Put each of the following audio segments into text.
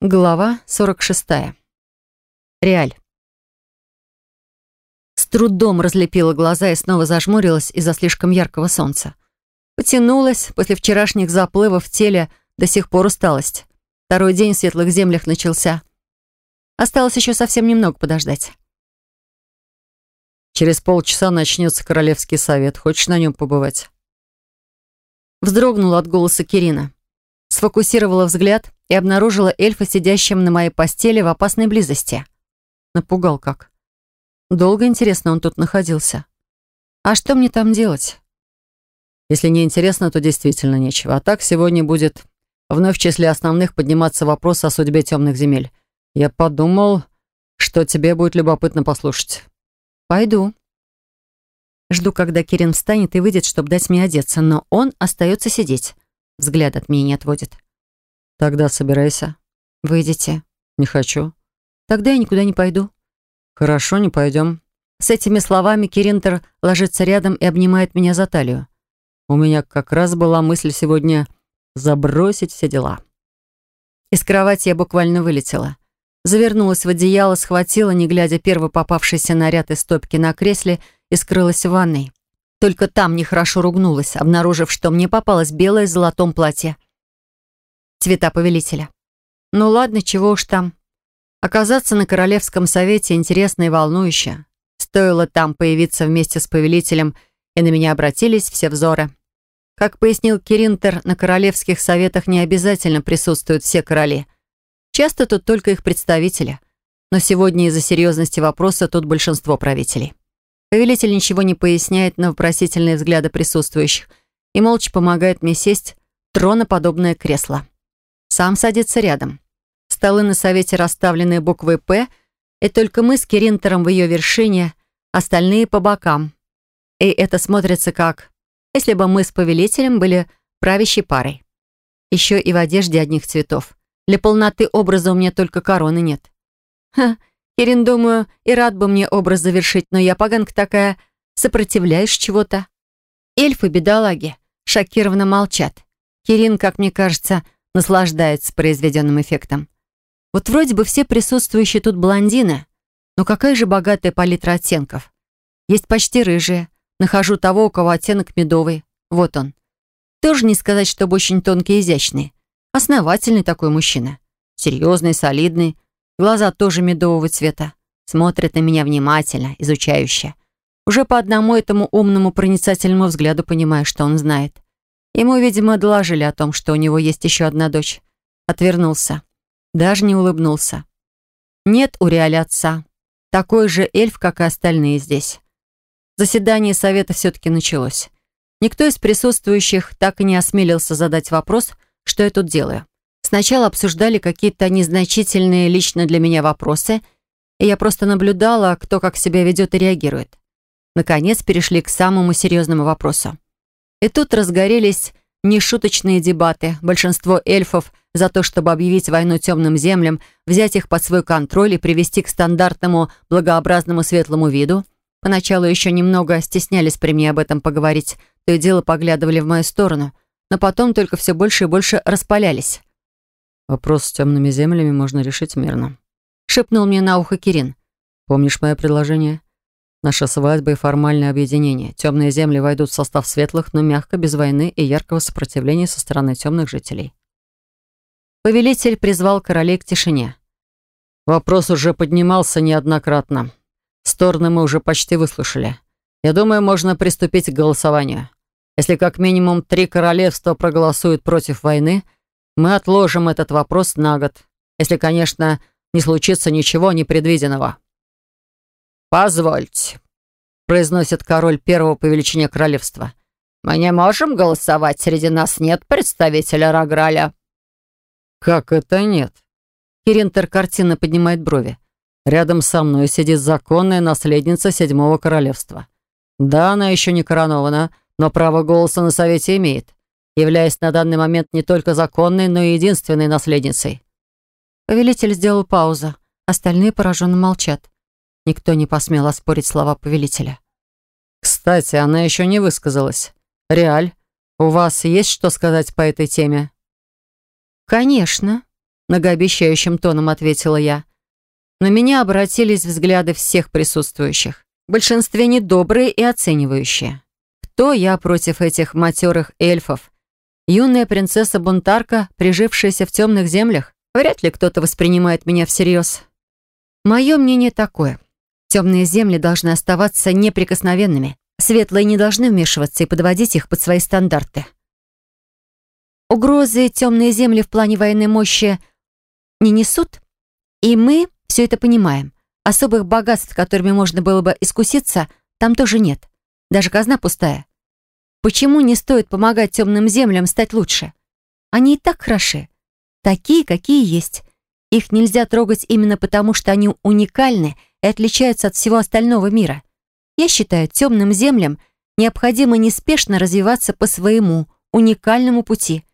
Глава 46. Реаль. С трудом разлепила глаза и снова зажмурилась из-за слишком яркого солнца. Потянулась, после вчерашних заплывов в теле до сих пор усталость. Второй день в светлых землях начался. Осталось еще совсем немного подождать. Через полчаса начнется Королевский совет. Хочешь на нем побывать? Вздрогнула от голоса Кирина. Сфокусировала взгляд и обнаружила эльфа, сидящим на моей постели в опасной близости. Напугал как. Долго, интересно, он тут находился. А что мне там делать? Если не интересно, то действительно нечего. А так сегодня будет вновь в числе основных подниматься вопрос о судьбе темных земель. Я подумал, что тебе будет любопытно послушать. Пойду. Жду, когда Кирин встанет и выйдет, чтобы дать мне одеться, но он остается сидеть. Взгляд от меня не отводит. Тогда собирайся. Выйдете. Не хочу. Тогда я никуда не пойду. Хорошо, не пойдем. С этими словами Киринтер ложится рядом и обнимает меня за талию. У меня как раз была мысль сегодня забросить все дела. Из кровати я буквально вылетела. Завернулась в одеяло, схватила, не глядя, первый попавшийся наряд из стопки на кресле и скрылась в ванной. Только там нехорошо ругнулась, обнаружив, что мне попалось белое с золотом платье цвета повелителя. Ну ладно, чего уж там. Оказаться на Королевском совете интересно и волнующе. Стоило там появиться вместе с повелителем, и на меня обратились все взоры. Как пояснил Киринтер, на Королевских советах не обязательно присутствуют все короли. Часто тут только их представители. Но сегодня из-за серьезности вопроса тут большинство правителей. Повелитель ничего не поясняет на вопросительные взгляды присутствующих и молча помогает мне сесть в троноподобное кресло сам садится рядом. Столы на совете расставлены буквой «П», и только мы с Киринтером в ее вершине, остальные по бокам. И это смотрится как, если бы мы с повелителем были правящей парой. Еще и в одежде одних цветов. Для полноты образа у меня только короны нет. Ха, Кирин, думаю, и рад бы мне образ завершить, но я поганка такая, сопротивляюсь чего-то. Эльфы, бедолаги, шокированно молчат. Кирин, как мне кажется, наслаждается произведенным эффектом. Вот вроде бы все присутствующие тут блондины, но какая же богатая палитра оттенков. Есть почти рыжие, нахожу того, у кого оттенок медовый. Вот он. Тоже не сказать, чтобы очень тонкий и изящный. Основательный такой мужчина. Серьезный, солидный. Глаза тоже медового цвета. Смотрит на меня внимательно, изучающе. Уже по одному этому умному проницательному взгляду понимаю, что он знает. Ему, видимо, доложили о том, что у него есть еще одна дочь. Отвернулся. Даже не улыбнулся. Нет у Реаля отца. Такой же эльф, как и остальные здесь. Заседание совета все-таки началось. Никто из присутствующих так и не осмелился задать вопрос, что я тут делаю. Сначала обсуждали какие-то незначительные лично для меня вопросы, и я просто наблюдала, кто как себя ведет и реагирует. Наконец перешли к самому серьезному вопросу. И тут разгорелись нешуточные дебаты. Большинство эльфов за то, чтобы объявить войну темным землям, взять их под свой контроль и привести к стандартному благообразному светлому виду. Поначалу еще немного стеснялись при мне об этом поговорить, то и дело поглядывали в мою сторону, но потом только все больше и больше распалялись. «Вопрос с темными землями можно решить мирно», — шепнул мне на ухо Кирин. «Помнишь мое предложение?» Наша свадьба и формальное объединение. Темные земли войдут в состав светлых, но мягко, без войны и яркого сопротивления со стороны темных жителей. Повелитель призвал королей к тишине. Вопрос уже поднимался неоднократно. Стороны мы уже почти выслушали. Я думаю, можно приступить к голосованию. Если как минимум три королевства проголосуют против войны, мы отложим этот вопрос на год. Если, конечно, не случится ничего непредвиденного. «Позвольте», — произносит король первого по величине королевства. «Мы не можем голосовать, среди нас нет представителя Раграля». «Как это нет?» Киринтер картинно поднимает брови. «Рядом со мной сидит законная наследница седьмого королевства. Да, она еще не коронована, но право голоса на совете имеет, являясь на данный момент не только законной, но и единственной наследницей». Повелитель сделал паузу. Остальные пораженно молчат. Никто не посмел оспорить слова повелителя. «Кстати, она еще не высказалась. Реаль, у вас есть что сказать по этой теме?» «Конечно». многообещающим тоном ответила я. На меня обратились взгляды всех присутствующих. В большинстве недобрые и оценивающие. Кто я против этих матерых эльфов? Юная принцесса-бунтарка, прижившаяся в темных землях? Вряд ли кто-то воспринимает меня всерьез. Мое мнение такое. Темные земли должны оставаться неприкосновенными. Светлые не должны вмешиваться и подводить их под свои стандарты. Угрозы темные земли в плане военной мощи не несут, и мы все это понимаем. Особых богатств, которыми можно было бы искуситься, там тоже нет. Даже казна пустая. Почему не стоит помогать темным землям стать лучше? Они и так хороши. Такие, какие есть. Их нельзя трогать именно потому, что они уникальны и отличаются от всего остального мира. Я считаю, темным землям необходимо неспешно развиваться по своему уникальному пути,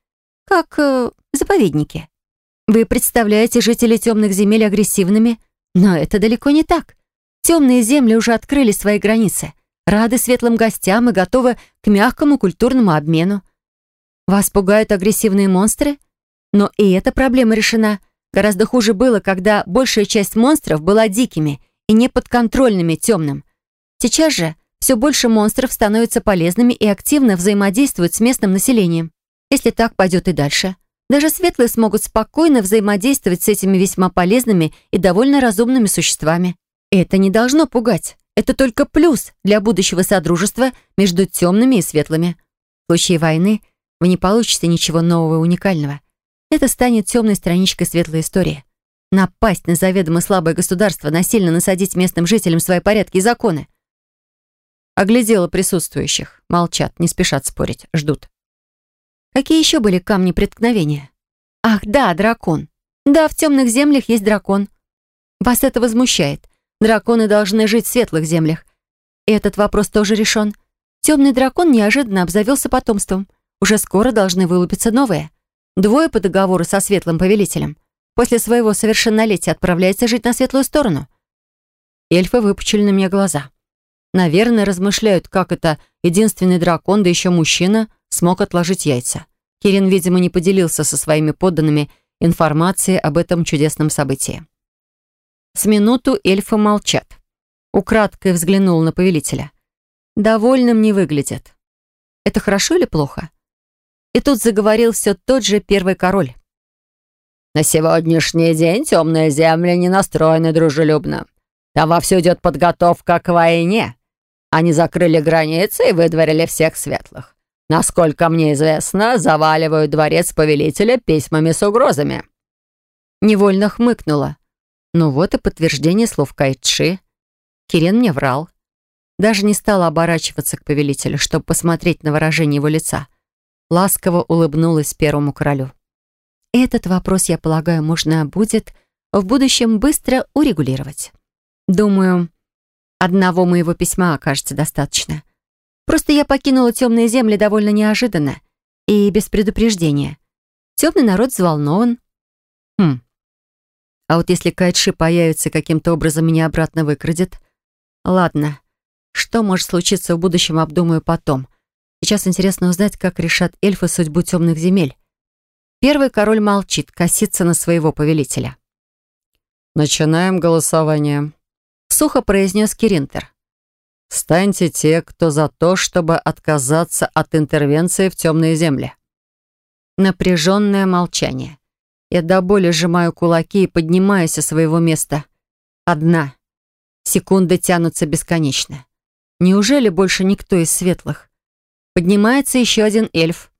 как э, заповедники. Вы представляете жителей темных земель агрессивными, но это далеко не так. Темные земли уже открыли свои границы, рады светлым гостям и готовы к мягкому культурному обмену. Вас пугают агрессивные монстры? Но и эта проблема решена. Гораздо хуже было, когда большая часть монстров была дикими и неподконтрольными темным. Сейчас же все больше монстров становятся полезными и активно взаимодействуют с местным населением. Если так пойдет и дальше, даже светлые смогут спокойно взаимодействовать с этими весьма полезными и довольно разумными существами. это не должно пугать. Это только плюс для будущего содружества между темными и светлыми. В случае войны вы не получите ничего нового и уникального. Это станет темной страничкой светлой истории. Напасть на заведомо слабое государство, насильно насадить местным жителям свои порядки и законы. Оглядела присутствующих. Молчат, не спешат спорить, ждут. Какие еще были камни преткновения? Ах, да, дракон. Да, в темных землях есть дракон. Вас это возмущает. Драконы должны жить в светлых землях. И этот вопрос тоже решен. Темный дракон неожиданно обзавелся потомством. Уже скоро должны вылупиться новые. Двое по договору со светлым повелителем. После своего совершеннолетия отправляется жить на светлую сторону. Эльфы выпучили на меня глаза. Наверное, размышляют, как это единственный дракон, да еще мужчина, смог отложить яйца. Кирин, видимо, не поделился со своими подданными информацией об этом чудесном событии. С минуту эльфы молчат. Украдкой взглянул на повелителя. Довольным не выглядит. Это хорошо или плохо? И тут заговорил все тот же первый король. «На сегодняшний день темные земли не настроены дружелюбно. Там вовсю идет подготовка к войне. Они закрыли границы и выдворили всех светлых. Насколько мне известно, заваливают дворец повелителя письмами с угрозами». Невольно хмыкнула. Ну вот и подтверждение слов Кайтши. Кирен мне врал. Даже не стала оборачиваться к повелителю, чтобы посмотреть на выражение его лица. Ласково улыбнулась первому королю. Этот вопрос, я полагаю, можно будет в будущем быстро урегулировать. Думаю, Одного моего письма окажется достаточно. Просто я покинула темные земли довольно неожиданно и без предупреждения. Темный народ взволнован. Хм. А вот если Кайтши появится каким-то образом меня обратно выкрадет? Ладно. Что может случиться в будущем, обдумаю потом. Сейчас интересно узнать, как решат эльфы судьбу темных земель. Первый король молчит, косится на своего повелителя. «Начинаем голосование», сухо произнес Киринтер. «Станьте те, кто за то, чтобы отказаться от интервенции в темные земли». Напряженное молчание. Я до боли сжимаю кулаки и поднимаюсь со своего места. Одна. Секунды тянутся бесконечно. Неужели больше никто из светлых? Поднимается еще один эльф.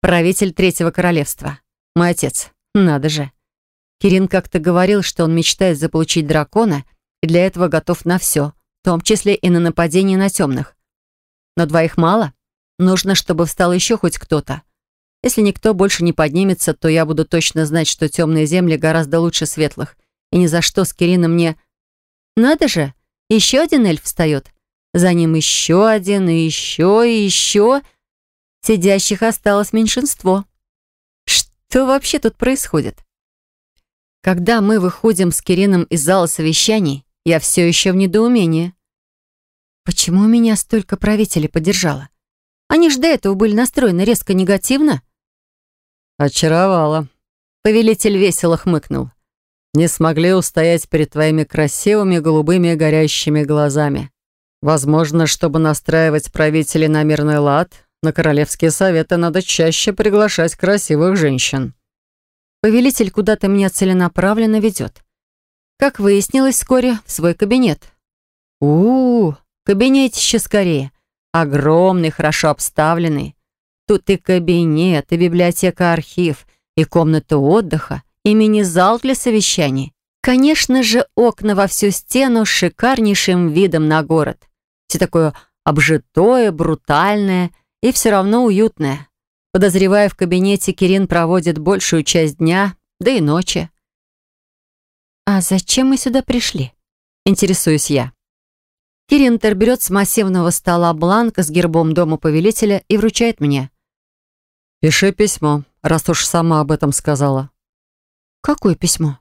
Правитель Третьего Королевства. Мой отец. Надо же. Кирин как-то говорил, что он мечтает заполучить дракона — и для этого готов на все, в том числе и на нападение на темных. Но двоих мало. Нужно, чтобы встал еще хоть кто-то. Если никто больше не поднимется, то я буду точно знать, что темные земли гораздо лучше светлых. И ни за что с Кирином не... Надо же, еще один эльф встает. За ним еще один, и еще, и еще. Сидящих осталось меньшинство. Что вообще тут происходит? Когда мы выходим с Кирином из зала совещаний, я все еще в недоумении. Почему меня столько правителей поддержало? Они ж до этого были настроены резко негативно. Очаровала. Повелитель весело хмыкнул. «Не смогли устоять перед твоими красивыми голубыми горящими глазами. Возможно, чтобы настраивать правителей на мирный лад, на королевские советы надо чаще приглашать красивых женщин». Повелитель куда-то меня целенаправленно ведет. Как выяснилось, вскоре в свой кабинет. У-у-у, кабинетище скорее. Огромный, хорошо обставленный. Тут и кабинет, и библиотека-архив, и комната отдыха, и мини-зал для совещаний. Конечно же, окна во всю стену с шикарнейшим видом на город. Все такое обжитое, брутальное и все равно уютное. Подозревая, в кабинете Кирин проводит большую часть дня, да и ночи. «А зачем мы сюда пришли?» — интересуюсь я. Киринтер берет с массивного стола бланк с гербом дома повелителя и вручает мне. «Пиши письмо, раз уж сама об этом сказала». «Какое письмо?»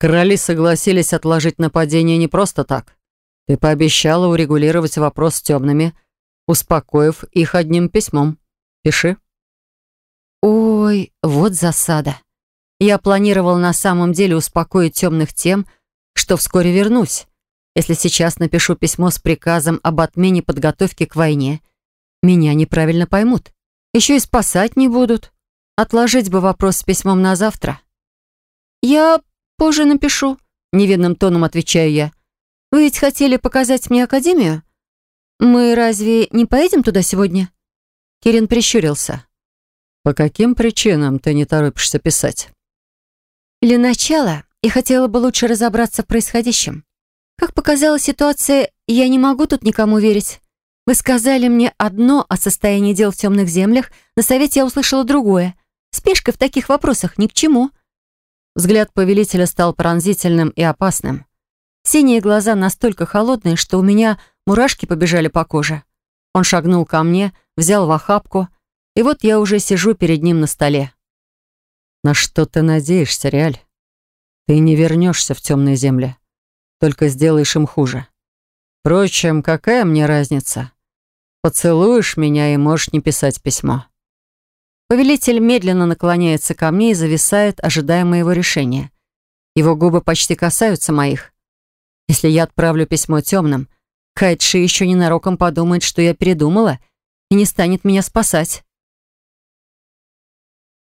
«Короли согласились отложить нападение не просто так. Ты пообещала урегулировать вопрос с темными, успокоив их одним письмом. Пиши». «Ой, вот засада. Я планировал на самом деле успокоить темных тем, что вскоре вернусь. Если сейчас напишу письмо с приказом об отмене подготовки к войне, меня неправильно поймут. Еще и спасать не будут. Отложить бы вопрос с письмом на завтра. «Я позже напишу», — невинным тоном отвечаю я. «Вы ведь хотели показать мне академию? Мы разве не поедем туда сегодня?» Кирин прищурился. «По каким причинам ты не торопишься писать?» Для начала я хотела бы лучше разобраться в происходящем. Как показала ситуация, я не могу тут никому верить. Вы сказали мне одно о состоянии дел в темных землях, на совете я услышала другое. Спешка в таких вопросах ни к чему. Взгляд повелителя стал пронзительным и опасным. Синие глаза настолько холодные, что у меня мурашки побежали по коже. Он шагнул ко мне, взял в охапку, и вот я уже сижу перед ним на столе. «На что ты надеешься, Реаль? Ты не вернешься в темные земли, только сделаешь им хуже. Впрочем, какая мне разница? Поцелуешь меня и можешь не писать письмо». Повелитель медленно наклоняется ко мне и зависает, ожидая моего решения. Его губы почти касаются моих. Если я отправлю письмо темным, Кайтши еще ненароком подумает, что я передумала и не станет меня спасать.